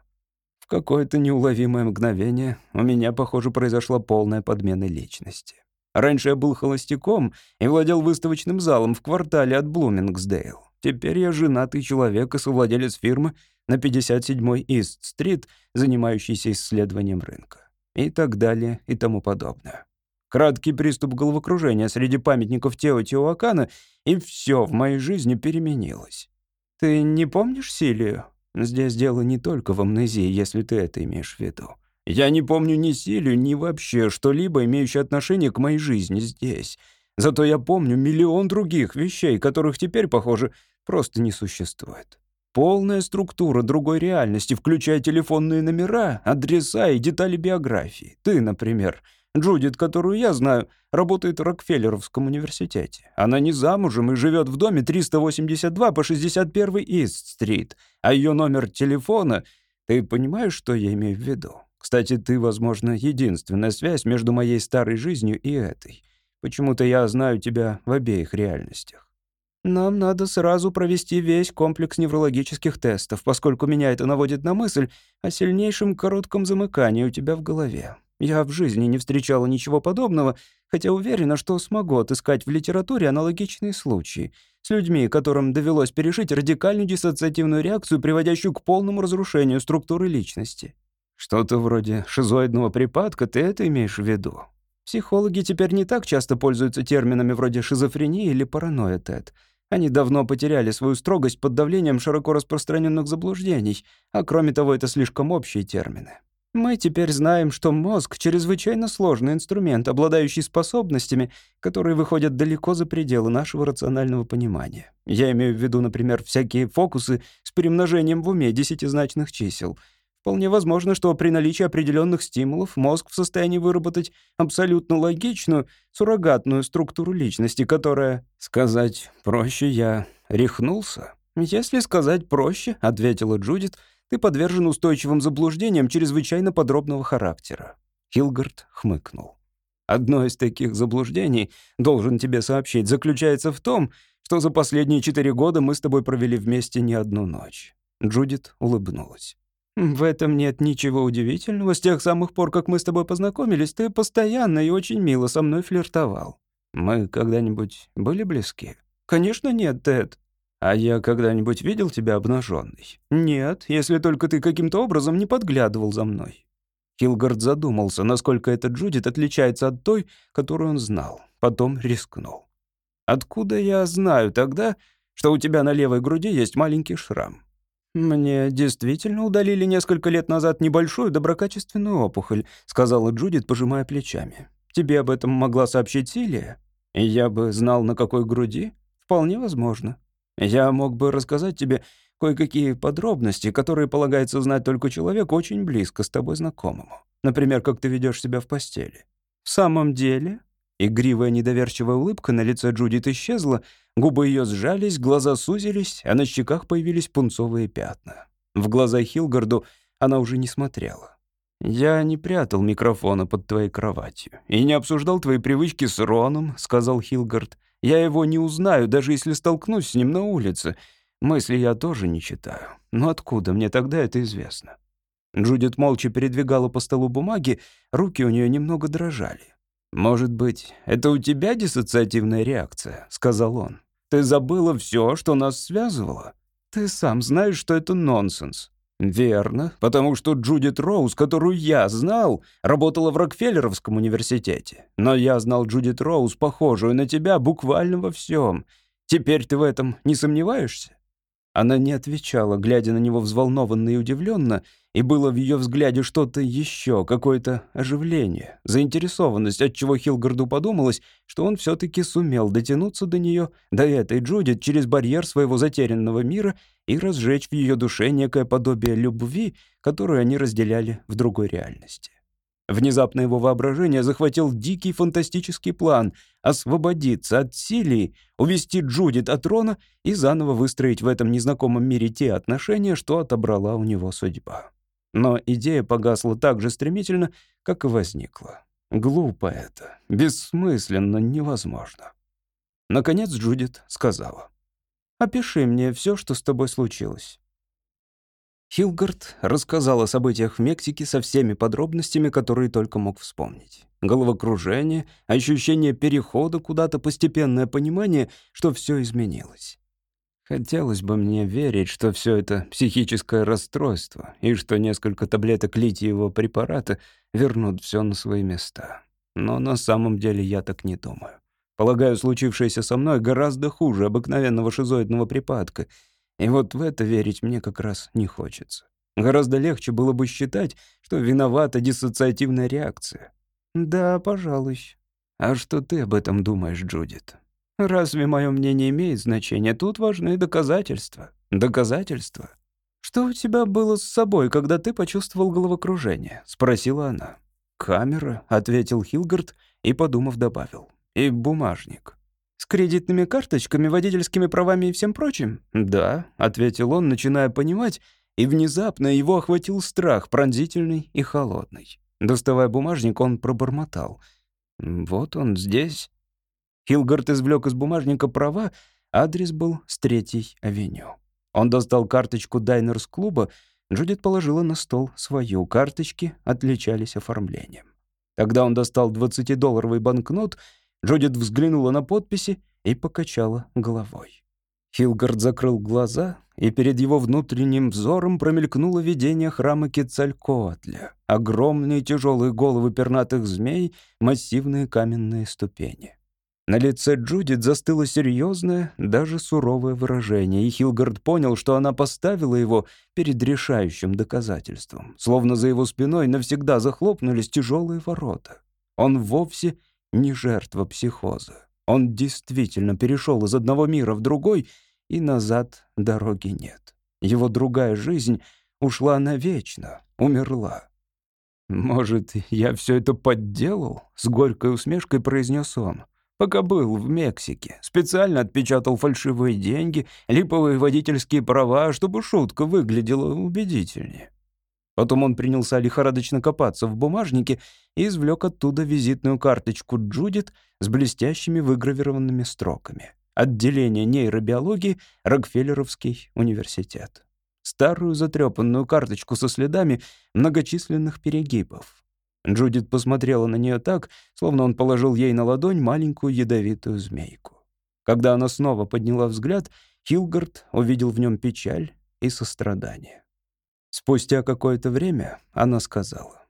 В какое-то неуловимое мгновение у меня, похоже, произошла полная подмена личности. Раньше я был холостяком и владел выставочным залом в квартале от Блумингсдейл. Теперь я женатый человек и совладелец фирмы на 57-й Ист-стрит, занимающийся исследованием рынка. И так далее, и тому подобное. Краткий приступ головокружения среди памятников Теотиуакана, и все в моей жизни переменилось. «Ты не помнишь Силию?» Здесь дело не только в амнезии, если ты это имеешь в виду. Я не помню ни Силию, ни вообще что-либо, имеющее отношение к моей жизни здесь. Зато я помню миллион других вещей, которых теперь, похоже, просто не существует. Полная структура другой реальности, включая телефонные номера, адреса и детали биографии. Ты, например, Джудит, которую я знаю, работает в Рокфеллеровском университете. Она не замужем и живет в доме 382 по 61 Ист-стрит, а ее номер телефона... Ты понимаешь, что я имею в виду? Кстати, ты, возможно, единственная связь между моей старой жизнью и этой. Почему-то я знаю тебя в обеих реальностях. Нам надо сразу провести весь комплекс неврологических тестов, поскольку меня это наводит на мысль о сильнейшем коротком замыкании у тебя в голове. Я в жизни не встречала ничего подобного, хотя уверена, что смогу отыскать в литературе аналогичные случаи с людьми, которым довелось пережить радикальную диссоциативную реакцию, приводящую к полному разрушению структуры личности. Что-то вроде шизоидного припадка, ты это имеешь в виду? Психологи теперь не так часто пользуются терминами вроде шизофрения или паранойя, Тед. Они давно потеряли свою строгость под давлением широко распространенных заблуждений, а кроме того, это слишком общие термины. Мы теперь знаем, что мозг — чрезвычайно сложный инструмент, обладающий способностями, которые выходят далеко за пределы нашего рационального понимания. Я имею в виду, например, всякие фокусы с перемножением в уме десятизначных чисел. Вполне возможно, что при наличии определенных стимулов мозг в состоянии выработать абсолютно логичную, суррогатную структуру личности, которая... Сказать проще, я рехнулся. «Если сказать проще», — ответила Джудит, — ты подвержен устойчивым заблуждениям чрезвычайно подробного характера». Хилгард хмыкнул. «Одно из таких заблуждений, должен тебе сообщить, заключается в том, что за последние четыре года мы с тобой провели вместе не одну ночь». Джудит улыбнулась. «В этом нет ничего удивительного. С тех самых пор, как мы с тобой познакомились, ты постоянно и очень мило со мной флиртовал. Мы когда-нибудь были близки?» «Конечно нет, Тед. «А я когда-нибудь видел тебя обнаженной?» «Нет, если только ты каким-то образом не подглядывал за мной». Хилгард задумался, насколько эта Джудит отличается от той, которую он знал. Потом рискнул. «Откуда я знаю тогда, что у тебя на левой груди есть маленький шрам?» «Мне действительно удалили несколько лет назад небольшую доброкачественную опухоль», сказала Джудит, пожимая плечами. «Тебе об этом могла сообщить Силия? И я бы знал, на какой груди? Вполне возможно. Я мог бы рассказать тебе кое-какие подробности, которые полагается знать только человеку очень близко с тобой знакомому. Например, как ты ведешь себя в постели. В самом деле...» Игривая недоверчивая улыбка на лице Джудит исчезла, губы ее сжались, глаза сузились, а на щеках появились пунцовые пятна. В глаза Хилгарду она уже не смотрела. «Я не прятал микрофона под твоей кроватью и не обсуждал твои привычки с Роном», — сказал Хилгард. Я его не узнаю, даже если столкнусь с ним на улице. Мысли я тоже не читаю. Но откуда мне тогда это известно? Джудит молча передвигала по столу бумаги, руки у нее немного дрожали. «Может быть, это у тебя диссоциативная реакция?» — сказал он. «Ты забыла все, что нас связывало? Ты сам знаешь, что это нонсенс. «Верно, потому что Джудит Роуз, которую я знал, работала в Рокфеллеровском университете. Но я знал Джудит Роуз, похожую на тебя, буквально во всем. Теперь ты в этом не сомневаешься?» Она не отвечала, глядя на него взволнованно и удивленно, и было в ее взгляде что-то еще, какое-то оживление, заинтересованность, от чего Хилгарду подумалось, что он все-таки сумел дотянуться до нее, до этой Джудит, через барьер своего затерянного мира и разжечь в ее душе некое подобие любви, которую они разделяли в другой реальности. Внезапно его воображение захватил дикий фантастический план — освободиться от Силии, увести Джудит от Рона и заново выстроить в этом незнакомом мире те отношения, что отобрала у него судьба. Но идея погасла так же стремительно, как и возникла. Глупо это, бессмысленно, невозможно. Наконец Джудит сказала. «Опиши мне все, что с тобой случилось». Хилгард рассказал о событиях в Мексике со всеми подробностями, которые только мог вспомнить. Головокружение, ощущение перехода куда-то, постепенное понимание, что все изменилось. Хотелось бы мне верить, что все это психическое расстройство и что несколько таблеток литиевого препарата вернут все на свои места. Но на самом деле я так не думаю. Полагаю, случившееся со мной гораздо хуже обыкновенного шизоидного припадка — и вот в это верить мне как раз не хочется. Гораздо легче было бы считать, что виновата диссоциативная реакция. Да, пожалуй. А что ты об этом думаешь, Джудит? Разве мое мнение имеет значение? Тут важны доказательства. Доказательства. «Что у тебя было с собой, когда ты почувствовал головокружение?» — спросила она. «Камера», — ответил Хилгард и, подумав, добавил. «И бумажник». «С кредитными карточками, водительскими правами и всем прочим?» «Да», — ответил он, начиная понимать, и внезапно его охватил страх, пронзительный и холодный. Доставая бумажник, он пробормотал. «Вот он здесь». Хилгард извлек из бумажника права, адрес был с третьей авеню. Он достал карточку Дайнерс-клуба, Джудит положила на стол свою. Карточки отличались оформлением. Тогда он достал 20-долларовый банкнот, Джудит взглянула на подписи и покачала головой. Хилгард закрыл глаза, и перед его внутренним взором промелькнуло видение храма Кецалькоатля. Огромные тяжелые головы пернатых змей, массивные каменные ступени. На лице Джудит застыло серьезное, даже суровое выражение, и Хилгард понял, что она поставила его перед решающим доказательством. Словно за его спиной навсегда захлопнулись тяжелые ворота. Он вовсе не жертва психоза. Он действительно перешел из одного мира в другой, и назад дороги нет. Его другая жизнь ушла навечно, умерла. «Может, я все это подделал?» — с горькой усмешкой произнес он. Пока был в Мексике, специально отпечатал фальшивые деньги, липовые водительские права, чтобы шутка выглядела убедительнее. Потом он принялся лихорадочно копаться в бумажнике и извлек оттуда визитную карточку Джудит с блестящими выгравированными строками. Отделение нейробиологии, Рокфеллеровский университет. Старую затрепанную карточку со следами многочисленных перегибов. Джудит посмотрела на нее так, словно он положил ей на ладонь маленькую ядовитую змейку. Когда она снова подняла взгляд, Хилгард увидел в нем печаль и сострадание. Спустя какое-то время она сказала.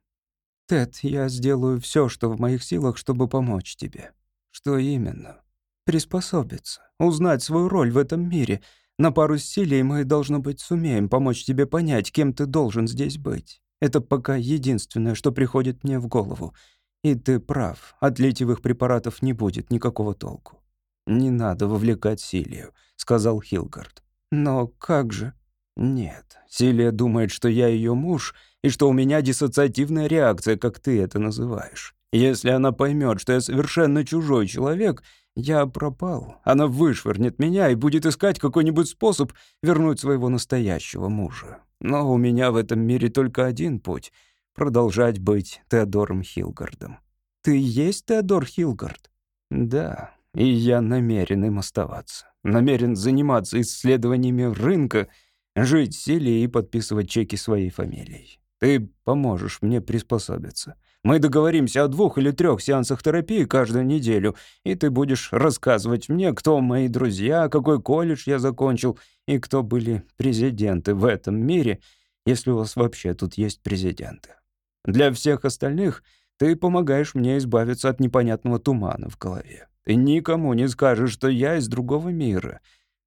«Тед, я сделаю все, что в моих силах, чтобы помочь тебе». «Что именно?» «Приспособиться, узнать свою роль в этом мире. На пару силей мы, должно быть, сумеем помочь тебе понять, кем ты должен здесь быть. Это пока единственное, что приходит мне в голову. И ты прав, от литьевых препаратов не будет никакого толку. «Не надо вовлекать Силию», — сказал Хилгард. «Но как же?» «Нет, Силия думает, что я ее муж, и что у меня диссоциативная реакция, как ты это называешь. Если она поймет, что я совершенно чужой человек, я пропал. Она вышвырнет меня и будет искать какой-нибудь способ вернуть своего настоящего мужа. Но у меня в этом мире только один путь — продолжать быть Теодором Хилгардом. Ты есть Теодор Хилгард? Да, и я намерен им оставаться. Намерен заниматься исследованиями рынка, жить в и подписывать чеки своей фамилией. Ты поможешь мне приспособиться. Мы договоримся о двух или трех сеансах терапии каждую неделю, и ты будешь рассказывать мне, кто мои друзья, какой колледж я закончил и кто были президенты в этом мире, если у вас вообще тут есть президенты. Для всех остальных ты помогаешь мне избавиться от непонятного тумана в голове. Ты никому не скажешь, что я из другого мира.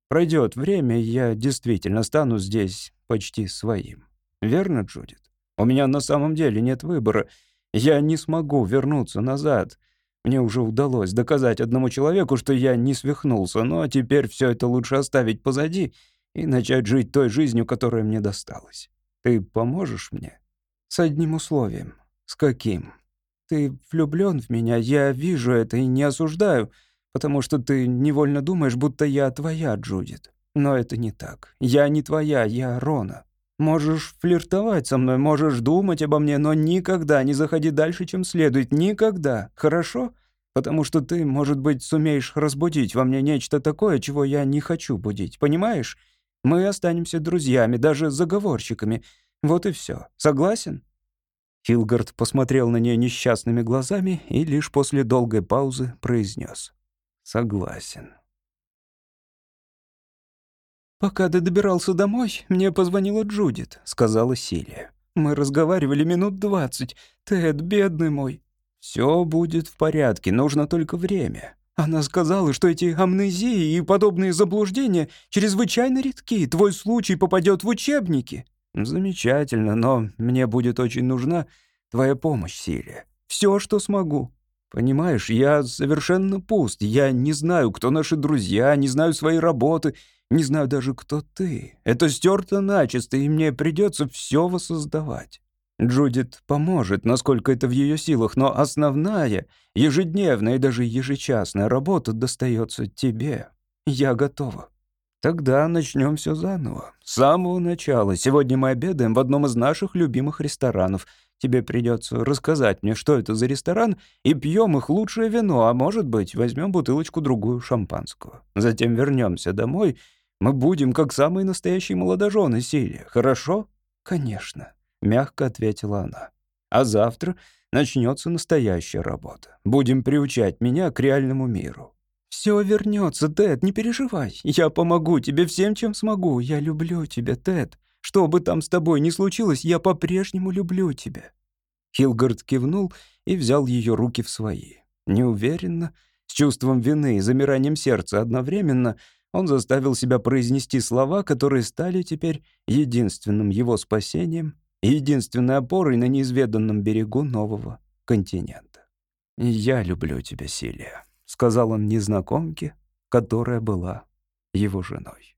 Пройдет время, и я действительно стану здесь почти своим. Верно, Джудит? У меня на самом деле нет выбора — я не смогу вернуться назад. Мне уже удалось доказать одному человеку, что я не свихнулся, но теперь все это лучше оставить позади и начать жить той жизнью, которая мне досталась. Ты поможешь мне? С одним условием. С каким? Ты влюблен в меня, я вижу это и не осуждаю, потому что ты невольно думаешь, будто я твоя, Джудит. Но это не так. Я не твоя, я Рона. Можешь флиртовать со мной, можешь думать обо мне, но никогда не заходи дальше, чем следует. Никогда. Хорошо? Потому что ты, может быть, сумеешь разбудить во мне нечто такое, чего я не хочу будить. Понимаешь? Мы останемся друзьями, даже заговорщиками. Вот и все. Согласен?» Хилгард посмотрел на нее несчастными глазами и лишь после долгой паузы произнес: «Согласен». «Пока ты добирался домой, мне позвонила Джудит», — сказала Силия. «Мы разговаривали минут двадцать. Тед, бедный мой». «Все будет в порядке, нужно только время». Она сказала, что эти амнезии и подобные заблуждения чрезвычайно редки. Твой случай попадет в учебники. Замечательно, но мне будет очень нужна твоя помощь, Силия. Все, что смогу. Понимаешь, я совершенно пуст. Я не знаю, кто наши друзья, не знаю своей работы, не знаю даже, кто ты. Это стерто начисто, и мне придется все воссоздавать. Джудит поможет, насколько это в ее силах, но основная, ежедневная и даже ежечасная работа достается тебе. Я готова. Тогда начнем все заново. С самого начала. Сегодня мы обедаем в одном из наших любимых ресторанов. Тебе придется рассказать мне, что это за ресторан, и пьем их лучшее вино, а может быть, возьмем бутылочку-другую шампанского. Затем вернемся домой. Мы будем как самые настоящие молодожены, Силия. Хорошо? Конечно. — мягко ответила она. «А завтра начнется настоящая работа. Будем приучать меня к реальному миру». «Все вернется, Тед, не переживай. Я помогу тебе всем, чем смогу. Я люблю тебя, Тед. Что бы там с тобой ни случилось, я по-прежнему люблю тебя». Хилгард кивнул и взял ее руки в свои. Неуверенно, с чувством вины и замиранием сердца одновременно, он заставил себя произнести слова, которые стали теперь единственным его спасением единственной опорой на неизведанном берегу нового континента. «Я люблю тебя, Силия», — сказал он незнакомке, которая была его женой.